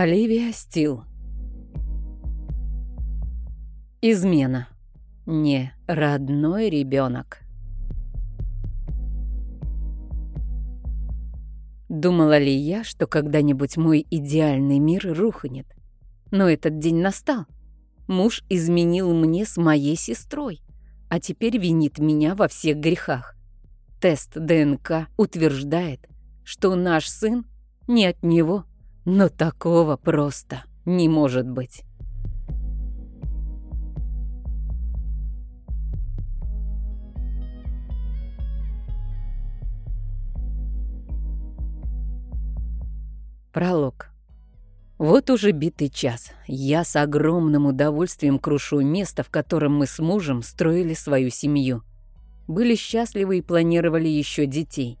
Оливия Стил. Измена. Не родной ребенок. Думала ли я, что когда-нибудь мой идеальный мир рухнет? Но этот день настал. Муж изменил мне с моей сестрой, а теперь винит меня во всех грехах. Тест ДНК утверждает, что наш сын не от него – но такого просто не может быть. Пролог. Вот уже битый час. Я с огромным удовольствием крушу место, в котором мы с мужем строили свою семью. Были счастливы и планировали еще детей.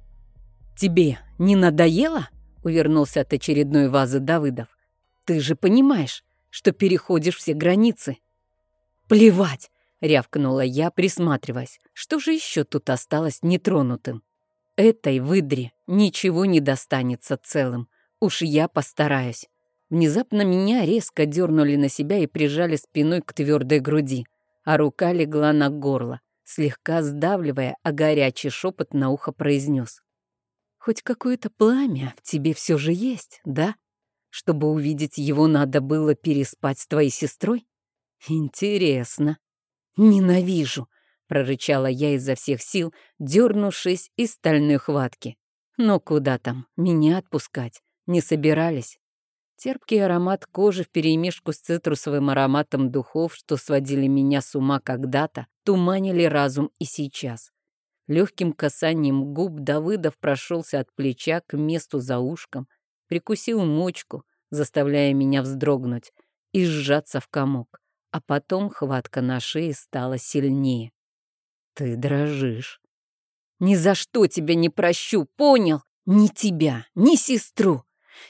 «Тебе не надоело?» Увернулся от очередной вазы Давыдов. «Ты же понимаешь, что переходишь все границы». «Плевать!» — рявкнула я, присматриваясь. «Что же еще тут осталось нетронутым?» «Этой выдре ничего не достанется целым. Уж я постараюсь». Внезапно меня резко дернули на себя и прижали спиной к твердой груди, а рука легла на горло, слегка сдавливая, а горячий шепот на ухо произнес. Хоть какое-то пламя в тебе все же есть, да? Чтобы увидеть его, надо было переспать с твоей сестрой? Интересно. Ненавижу, прорычала я изо всех сил, дернувшись из стальной хватки. Но куда там, меня отпускать не собирались. Терпкий аромат кожи вперемешку с цитрусовым ароматом духов, что сводили меня с ума когда-то, туманили разум и сейчас. Легким касанием губ Давыдов прошелся от плеча к месту за ушком, прикусил мочку, заставляя меня вздрогнуть и сжаться в комок, а потом хватка на шее стала сильнее. «Ты дрожишь». «Ни за что тебя не прощу, понял? Ни тебя, ни сестру.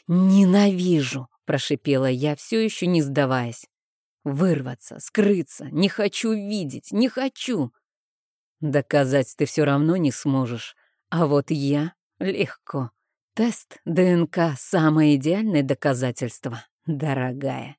Ненавижу», — прошипела я, все еще не сдаваясь. «Вырваться, скрыться, не хочу видеть, не хочу». Доказать ты все равно не сможешь. А вот я легко. Тест ДНК — самое идеальное доказательство, дорогая.